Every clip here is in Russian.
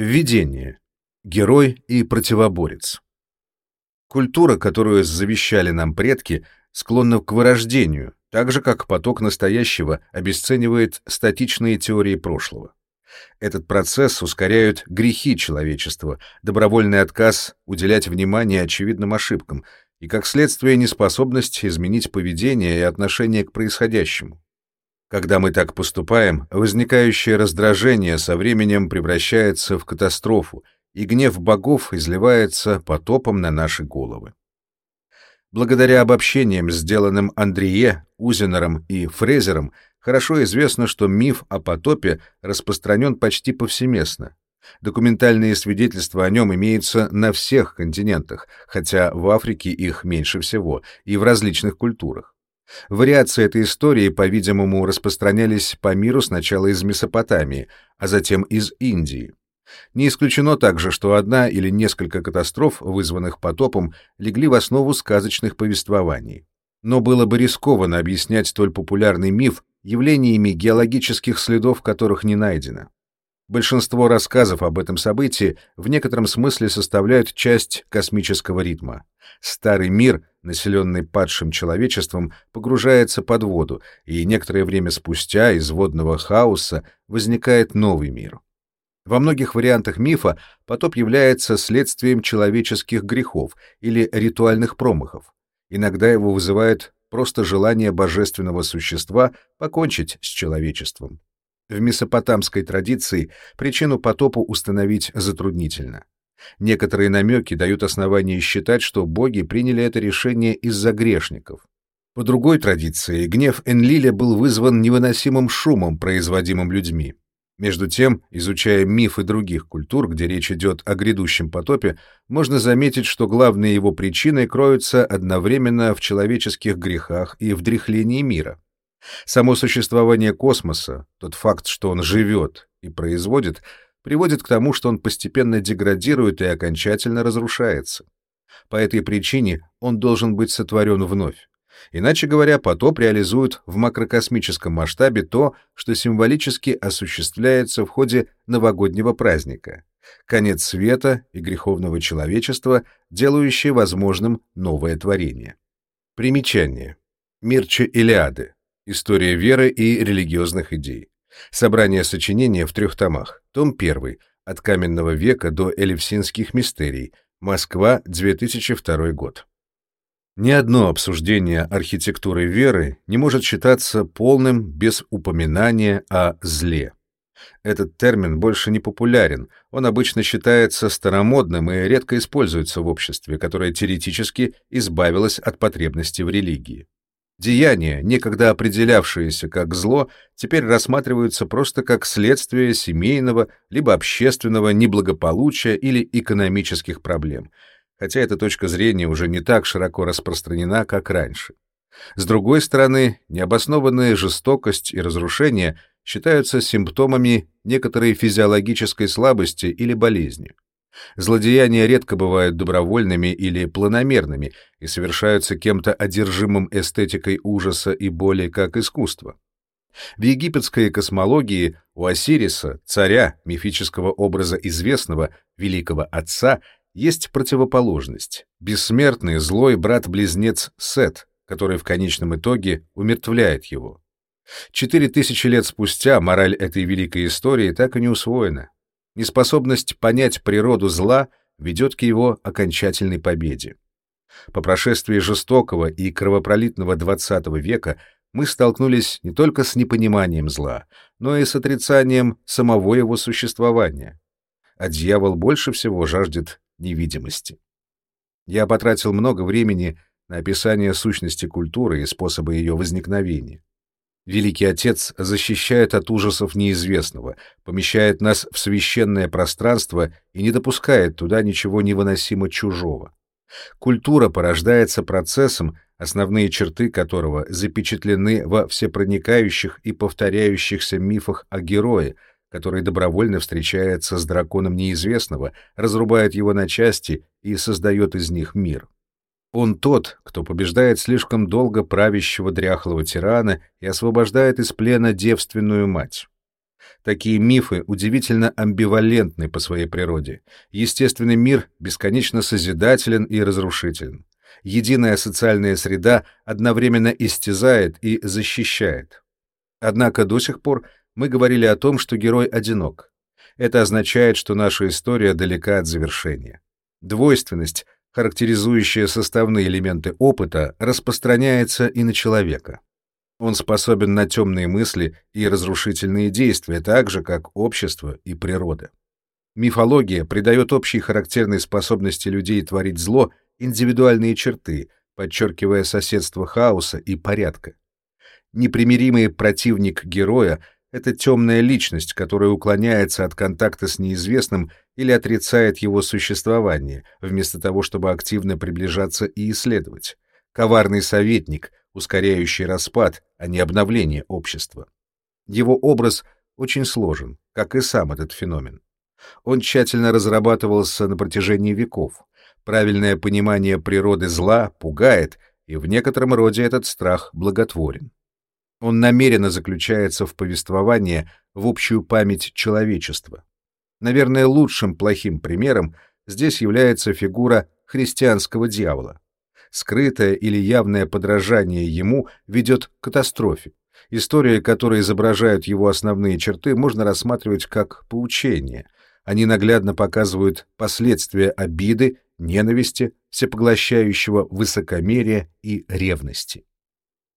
Введение. Герой и противоборец. Культура, которую завещали нам предки, склонна к вырождению, так же как поток настоящего обесценивает статичные теории прошлого. Этот процесс ускоряют грехи человечества, добровольный отказ уделять внимание очевидным ошибкам и, как следствие, неспособность изменить поведение и отношение к происходящему. Когда мы так поступаем, возникающее раздражение со временем превращается в катастрофу, и гнев богов изливается потопом на наши головы. Благодаря обобщениям, сделанным Андрие, Узенером и Фрезером, хорошо известно, что миф о потопе распространен почти повсеместно. Документальные свидетельства о нем имеются на всех континентах, хотя в Африке их меньше всего, и в различных культурах. Вариации этой истории, по-видимому, распространялись по миру сначала из Месопотамии, а затем из Индии. Не исключено также, что одна или несколько катастроф, вызванных потопом, легли в основу сказочных повествований. Но было бы рискованно объяснять столь популярный миф явлениями геологических следов, которых не найдено. Большинство рассказов об этом событии в некотором смысле составляют часть космического ритма. Старый мир, населенный падшим человечеством, погружается под воду, и некоторое время спустя из водного хаоса возникает новый мир. Во многих вариантах мифа потоп является следствием человеческих грехов или ритуальных промахов. Иногда его вызывает просто желание божественного существа покончить с человечеством. В месопотамской традиции причину потопу установить затруднительно. Некоторые намеки дают основание считать, что боги приняли это решение из-за грешников. По другой традиции, гнев Энлиля был вызван невыносимым шумом, производимым людьми. Между тем, изучая мифы других культур, где речь идет о грядущем потопе, можно заметить, что главные его причины кроются одновременно в человеческих грехах и в дряхлении мира. Само существование космоса, тот факт, что он живет и производит, приводит к тому, что он постепенно деградирует и окончательно разрушается. По этой причине он должен быть сотворен вновь. Иначе говоря, потоп реализует в макрокосмическом масштабе то, что символически осуществляется в ходе новогоднего праздника. Конец света и греховного человечества, делающий возможным новое творение. Примечание. Мирча Илиады. История веры и религиозных идей. Собрание сочинения в трех томах. Том 1. От каменного века до элевсинских мистерий. Москва, 2002 год. Ни одно обсуждение архитектуры веры не может считаться полным без упоминания о зле. Этот термин больше не популярен, он обычно считается старомодным и редко используется в обществе, которое теоретически избавилось от потребности в религии. Деяния, некогда определявшиеся как зло, теперь рассматриваются просто как следствие семейного либо общественного неблагополучия или экономических проблем — хотя эта точка зрения уже не так широко распространена, как раньше. С другой стороны, необоснованная жестокость и разрушение считаются симптомами некоторой физиологической слабости или болезни. Злодеяния редко бывают добровольными или планомерными и совершаются кем-то одержимым эстетикой ужаса и боли как искусство. В египетской космологии у Осириса, царя, мифического образа известного, великого отца, есть противоположность — бессмертный злой брат-близнец Сет, который в конечном итоге умертвляет его. Четыре тысячи лет спустя мораль этой великой истории так и не усвоена. Неспособность понять природу зла ведет к его окончательной победе. По прошествии жестокого и кровопролитного XX века мы столкнулись не только с непониманием зла, но и с отрицанием самого его существования. А дьявол больше всего жаждет невидимости. Я потратил много времени на описание сущности культуры и способа ее возникновения. Великий Отец защищает от ужасов неизвестного, помещает нас в священное пространство и не допускает туда ничего невыносимо чужого. Культура порождается процессом, основные черты которого запечатлены во всепроникающих и повторяющихся мифах о герое — который добровольно встречается с драконом неизвестного, разрубает его на части и создает из них мир. Он тот, кто побеждает слишком долго правящего дряхлого тирана и освобождает из плена девственную мать. Такие мифы удивительно амбивалентны по своей природе. Естественный мир бесконечно созидателен и разрушителен. Единая социальная среда одновременно истязает и защищает. Однако до сих пор мы говорили о том, что герой одинок. Это означает, что наша история далека от завершения. Двойственность, характеризующая составные элементы опыта, распространяется и на человека. Он способен на темные мысли и разрушительные действия, так же, как общество и природа. Мифология придает общей характерной способности людей творить зло индивидуальные черты, подчеркивая соседство хаоса и порядка. Непримиримый противник героя — это темная личность, которая уклоняется от контакта с неизвестным или отрицает его существование, вместо того, чтобы активно приближаться и исследовать. Коварный советник, ускоряющий распад, а не обновление общества. Его образ очень сложен, как и сам этот феномен. Он тщательно разрабатывался на протяжении веков. Правильное понимание природы зла пугает, и в некотором роде этот страх благотворен. Он намеренно заключается в повествование в общую память человечества. Наверное, лучшим плохим примером здесь является фигура христианского дьявола скрытое или явное подражание ему ведет к катастрофе. Истории, которые изображают его основные черты, можно рассматривать как поучение. Они наглядно показывают последствия обиды, ненависти, всепоглощающего высокомерия и ревности.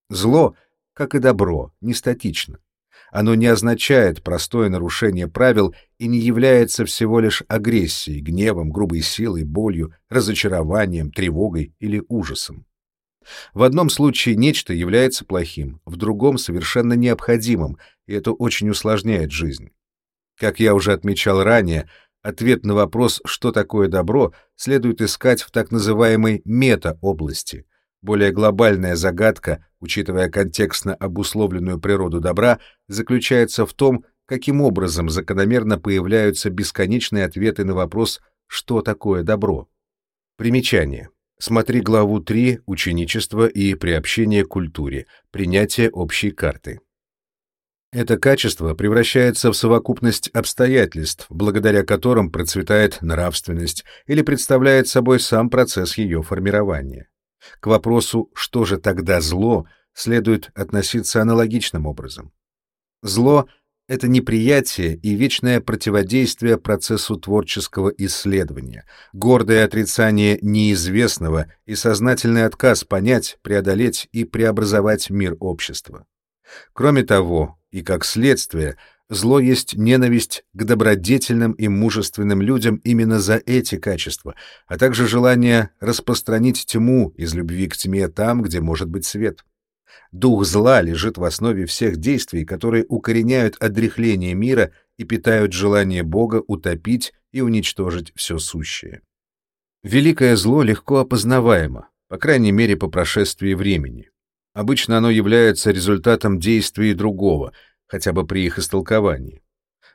Зло, как и добро, не статично. Оно не означает простое нарушение правил и не является всего лишь агрессией, гневом, грубой силой, болью, разочарованием, тревогой или ужасом. В одном случае нечто является плохим, в другом — совершенно необходимым, и это очень усложняет жизнь. Как я уже отмечал ранее, ответ на вопрос, что такое добро, следует искать в так называемой мета-области, более глобальная загадка, учитывая контекстно обусловленную природу добра, заключается в том, каким образом закономерно появляются бесконечные ответы на вопрос «что такое добро?». Примечание. Смотри главу 3 «Ученичество и приобщение к культуре. Принятие общей карты». Это качество превращается в совокупность обстоятельств, благодаря которым процветает нравственность или представляет собой сам процесс ее формирования. К вопросу «что же тогда зло?» следует относиться аналогичным образом. Зло — это неприятие и вечное противодействие процессу творческого исследования, гордое отрицание неизвестного и сознательный отказ понять, преодолеть и преобразовать мир общества. Кроме того, и как следствие, Зло есть ненависть к добродетельным и мужественным людям именно за эти качества, а также желание распространить тьму из любви к тьме там, где может быть свет. Дух зла лежит в основе всех действий, которые укореняют отрехление мира и питают желание Бога утопить и уничтожить все сущее. Великое зло легко опознаваемо, по крайней мере по прошествии времени. Обычно оно является результатом действий другого — хотя бы при их истолковании.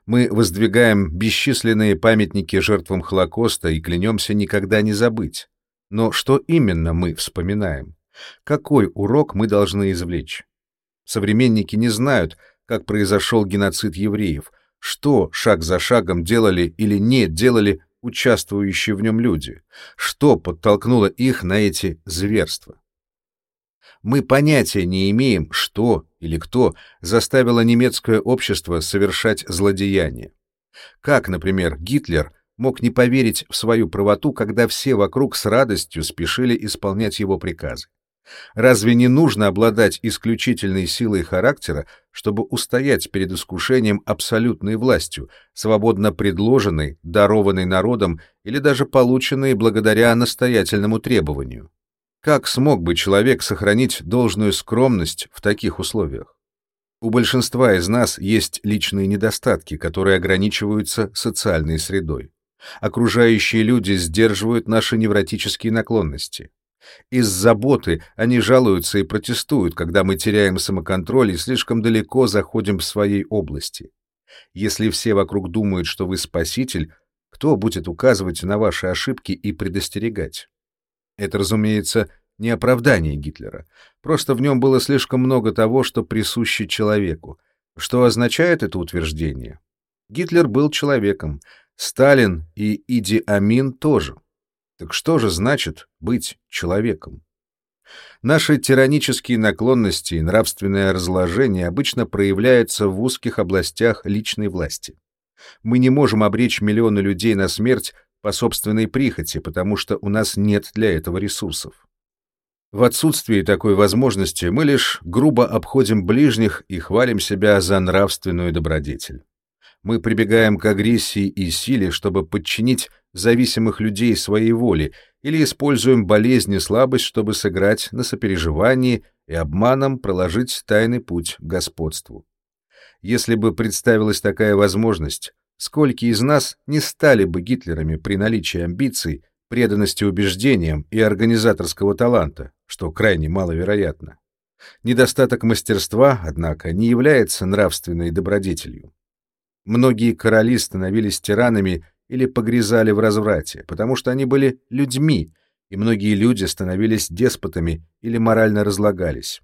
Мы воздвигаем бесчисленные памятники жертвам Холокоста и клянемся никогда не забыть. Но что именно мы вспоминаем? Какой урок мы должны извлечь? Современники не знают, как произошел геноцид евреев, что шаг за шагом делали или не делали участвующие в нем люди, что подтолкнуло их на эти зверства мы понятия не имеем, что или кто заставило немецкое общество совершать злодеяние. Как, например, Гитлер мог не поверить в свою правоту, когда все вокруг с радостью спешили исполнять его приказы? Разве не нужно обладать исключительной силой характера, чтобы устоять перед искушением абсолютной властью, свободно предложенной, дарованной народом или даже полученной благодаря настоятельному требованию? Как смог бы человек сохранить должную скромность в таких условиях? У большинства из нас есть личные недостатки, которые ограничиваются социальной средой. Окружающие люди сдерживают наши невротические наклонности. Из заботы они жалуются и протестуют, когда мы теряем самоконтроль и слишком далеко заходим в своей области. Если все вокруг думают, что вы спаситель, кто будет указывать на ваши ошибки и предостерегать? Это, разумеется, не оправдание Гитлера. Просто в нем было слишком много того, что присуще человеку. Что означает это утверждение? Гитлер был человеком, Сталин и Иди Амин тоже. Так что же значит быть человеком? Наши тиранические наклонности и нравственное разложение обычно проявляются в узких областях личной власти. Мы не можем обречь миллионы людей на смерть по собственной прихоти, потому что у нас нет для этого ресурсов. В отсутствии такой возможности мы лишь грубо обходим ближних и хвалим себя за нравственную добродетель. Мы прибегаем к агрессии и силе, чтобы подчинить зависимых людей своей воле, или используем болезнь и слабость, чтобы сыграть на сопереживании и обманом проложить тайный путь к господству. Если бы представилась такая возможность, сколько из нас не стали бы Гитлерами при наличии амбиций, преданности убеждениям и организаторского таланта, что крайне маловероятно. Недостаток мастерства, однако, не является нравственной добродетелью. Многие короли становились тиранами или погрязали в разврате, потому что они были людьми, и многие люди становились деспотами или морально разлагались.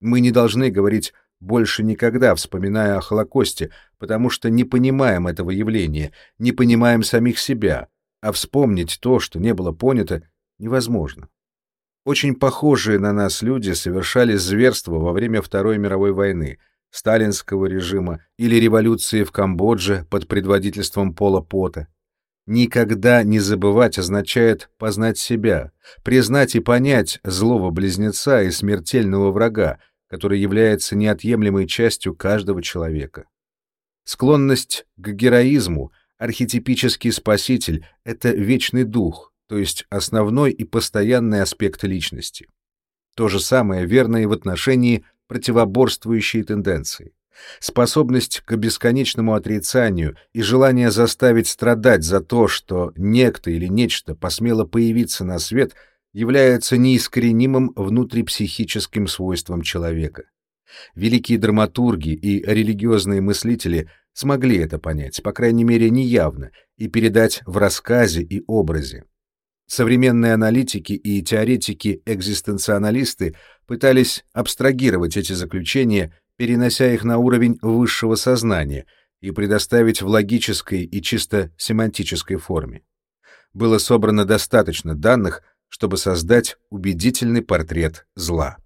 Мы не должны говорить больше никогда, вспоминая о Холокосте, потому что не понимаем этого явления, не понимаем самих себя, а вспомнить то, что не было понято, невозможно. Очень похожие на нас люди совершали зверства во время Второй мировой войны, сталинского режима или революции в Камбодже под предводительством Пола Пота. Никогда не забывать означает познать себя, признать и понять злого близнеца и смертельного врага, который является неотъемлемой частью каждого человека. Склонность к героизму, архетипический спаситель — это вечный дух, то есть основной и постоянный аспект личности. То же самое верно и в отношении противоборствующей тенденции. Способность к бесконечному отрицанию и желание заставить страдать за то, что некто или нечто посмело появиться на свет — является неискоренимым внутрипсихическим свойством человека. Великие драматурги и религиозные мыслители смогли это понять, по крайней мере, неявно, и передать в рассказе и образе. Современные аналитики и теоретики-экзистенционалисты пытались абстрагировать эти заключения, перенося их на уровень высшего сознания и предоставить в логической и чисто семантической форме. Было собрано достаточно данных, чтобы создать убедительный портрет зла.